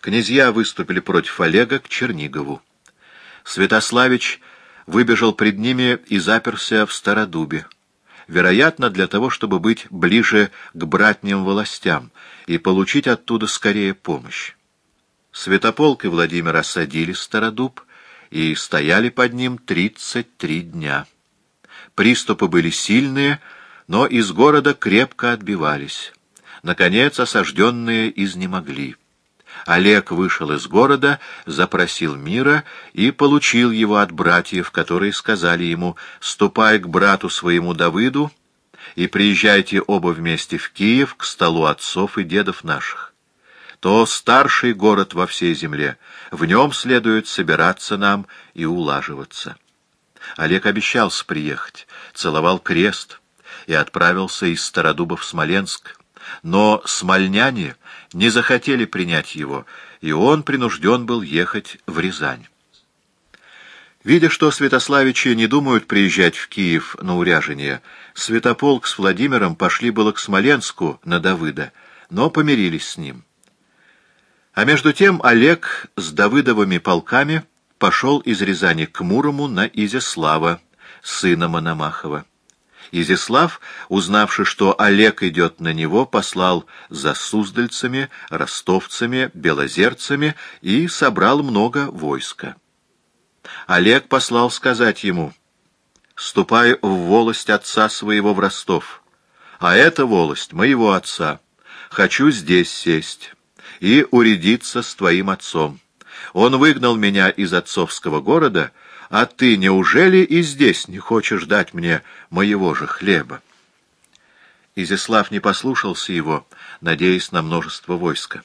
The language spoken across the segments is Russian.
Князья выступили против Олега к Чернигову. Святославич выбежал пред ними и заперся в Стародубе. Вероятно, для того, чтобы быть ближе к братним властям и получить оттуда скорее помощь. Святополк и Владимир осадили Стародуб и стояли под ним тридцать три дня. Приступы были сильные, но из города крепко отбивались. Наконец осажденные изнемогли. Олег вышел из города, запросил мира и получил его от братьев, которые сказали ему «Ступай к брату своему Давыду и приезжайте оба вместе в Киев к столу отцов и дедов наших. То старший город во всей земле, в нем следует собираться нам и улаживаться». Олег обещался приехать, целовал крест и отправился из Стародуба в Смоленск, но смольняне не захотели принять его, и он принужден был ехать в Рязань. Видя, что святославичи не думают приезжать в Киев на уряжение, Святополк с Владимиром пошли было к Смоленску на Давыда, но помирились с ним. А между тем Олег с Давыдовыми полками пошел из Рязани к Мурому на Изяслава, сына Мономахова. Изяслав, узнавши, что Олег идет на него, послал за суздальцами, ростовцами, белозерцами и собрал много войска. Олег послал сказать ему, «Ступай в волость отца своего в Ростов, а это волость моего отца. Хочу здесь сесть и уредиться с твоим отцом. Он выгнал меня из отцовского города, — а ты неужели и здесь не хочешь дать мне моего же хлеба? Изяслав не послушался его, надеясь на множество войска.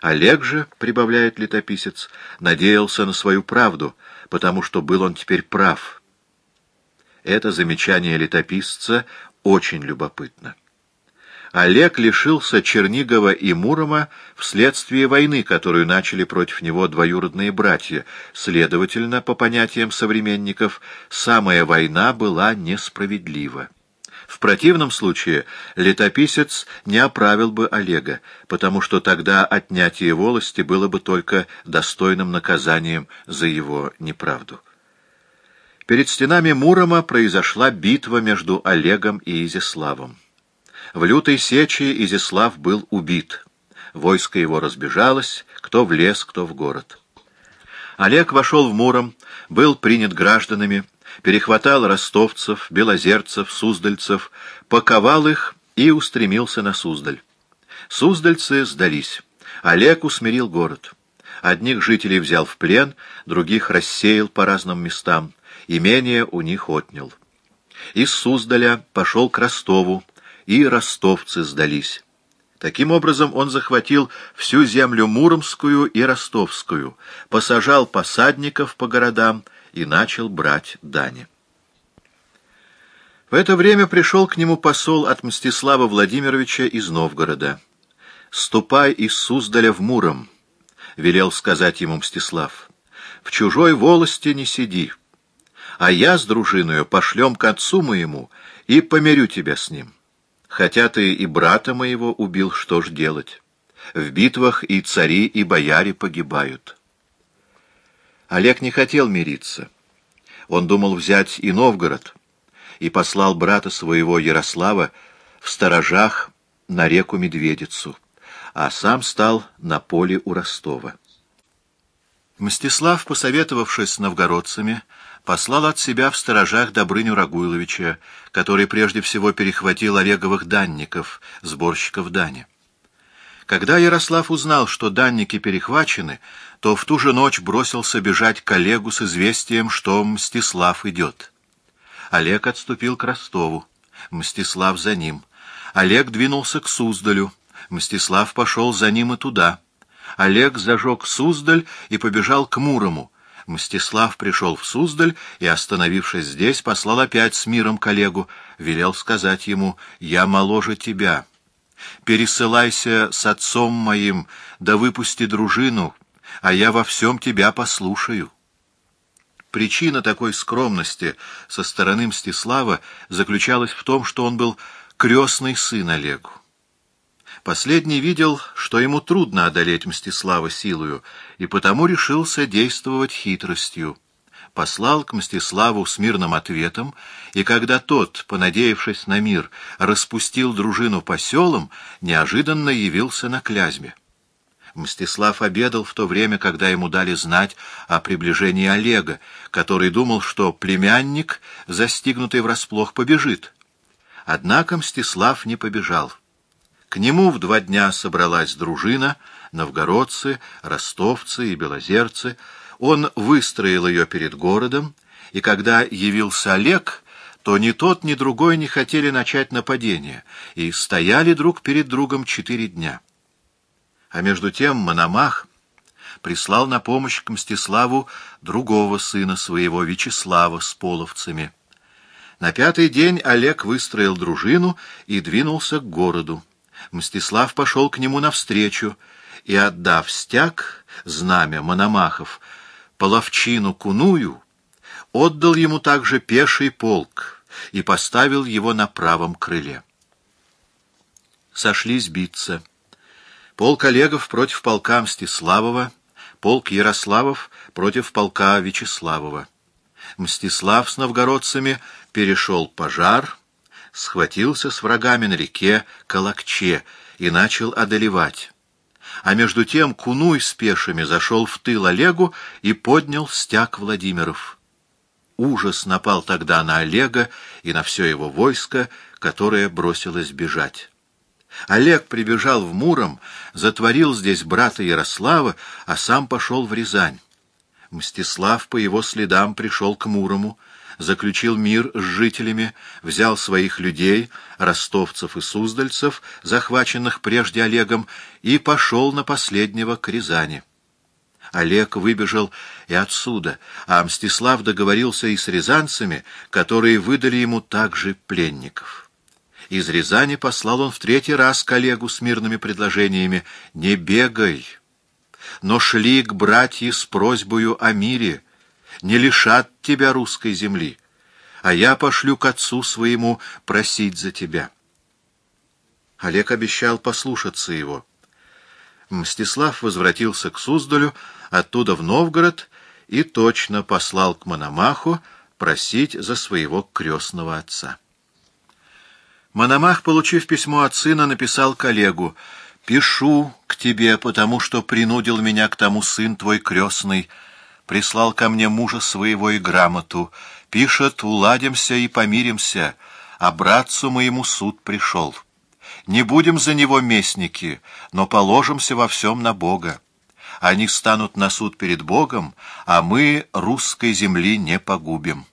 Олег же, — прибавляет летописец, — надеялся на свою правду, потому что был он теперь прав. Это замечание летописца очень любопытно. Олег лишился Чернигова и Мурома вследствие войны, которую начали против него двоюродные братья. Следовательно, по понятиям современников, самая война была несправедлива. В противном случае летописец не оправил бы Олега, потому что тогда отнятие волости было бы только достойным наказанием за его неправду. Перед стенами Мурома произошла битва между Олегом и Изяславом. В лютой сече Изяслав был убит. Войско его разбежалось, кто в лес, кто в город. Олег вошел в Муром, был принят гражданами, перехватал ростовцев, белозерцев, суздальцев, паковал их и устремился на Суздаль. Суздальцы сдались. Олег усмирил город. Одних жителей взял в плен, других рассеял по разным местам. Имение у них отнял. Из Суздаля пошел к Ростову, и ростовцы сдались. Таким образом он захватил всю землю Муромскую и Ростовскую, посажал посадников по городам и начал брать дани. В это время пришел к нему посол от Мстислава Владимировича из Новгорода. «Ступай из Суздаля в Муром», — велел сказать ему Мстислав. «В чужой волости не сиди, а я с дружиною пошлем к отцу моему и помирю тебя с ним». Хотя ты и брата моего убил, что ж делать? В битвах и цари, и бояре погибают. Олег не хотел мириться. Он думал взять и Новгород, и послал брата своего Ярослава в сторожах на реку Медведицу, а сам стал на поле у Ростова. Мстислав, посоветовавшись с новгородцами, послал от себя в сторожах Добрыню Рагуйловича, который прежде всего перехватил Олеговых данников, сборщиков дани. Когда Ярослав узнал, что данники перехвачены, то в ту же ночь бросился бежать к Олегу с известием, что Мстислав идет. Олег отступил к Ростову, Мстислав за ним. Олег двинулся к Суздалю, Мстислав пошел за ним и туда. Олег зажег Суздаль и побежал к Мурому, Мстислав пришел в Суздаль и, остановившись здесь, послал опять с миром коллегу, велел сказать ему «Я моложе тебя. Пересылайся с отцом моим, да выпусти дружину, а я во всем тебя послушаю». Причина такой скромности со стороны Мстислава заключалась в том, что он был крестный сын Олегу. Последний видел, что ему трудно одолеть Мстислава силою, и потому решился действовать хитростью. Послал к Мстиславу с мирным ответом, и когда тот, понадеявшись на мир, распустил дружину по селам, неожиданно явился на Клязьме. Мстислав обедал в то время, когда ему дали знать о приближении Олега, который думал, что племянник, застигнутый врасплох, побежит. Однако Мстислав не побежал. К нему в два дня собралась дружина, новгородцы, ростовцы и белозерцы. Он выстроил ее перед городом, и когда явился Олег, то ни тот, ни другой не хотели начать нападение, и стояли друг перед другом четыре дня. А между тем Мономах прислал на помощь к Мстиславу другого сына своего, Вячеслава, с половцами. На пятый день Олег выстроил дружину и двинулся к городу. Мстислав пошел к нему навстречу и, отдав стяг, знамя Мономахов, половчину куную, отдал ему также пеший полк и поставил его на правом крыле. Сошлись биться. Полк Олегов против полка Мстиславова, полк Ярославов против полка Вячеславова. Мстислав с новгородцами перешел пожар, схватился с врагами на реке Калакче и начал одолевать. А между тем Кунуй с пешими зашел в тыл Олегу и поднял стяг Владимиров. Ужас напал тогда на Олега и на все его войско, которое бросилось бежать. Олег прибежал в Муром, затворил здесь брата Ярослава, а сам пошел в Рязань. Мстислав по его следам пришел к Мурому, заключил мир с жителями, взял своих людей, ростовцев и суздальцев, захваченных прежде Олегом, и пошел на последнего к Рязани. Олег выбежал и отсюда, а Мстислав договорился и с рязанцами, которые выдали ему также пленников. Из Рязани послал он в третий раз коллегу с мирными предложениями «Не бегай!» Но шли к братьям с просьбою о мире, не лишат тебя русской земли, а я пошлю к отцу своему просить за тебя. Олег обещал послушаться его. Мстислав возвратился к Суздалю, оттуда в Новгород, и точно послал к Мономаху просить за своего крестного отца. Мономах, получив письмо от сына, написал коллегу «Пишу к тебе, потому что принудил меня к тому сын твой крестный, прислал ко мне мужа своего и грамоту, пишет, уладимся и помиримся, а братцу моему суд пришел. Не будем за него местники, но положимся во всем на Бога. Они станут на суд перед Богом, а мы русской земли не погубим».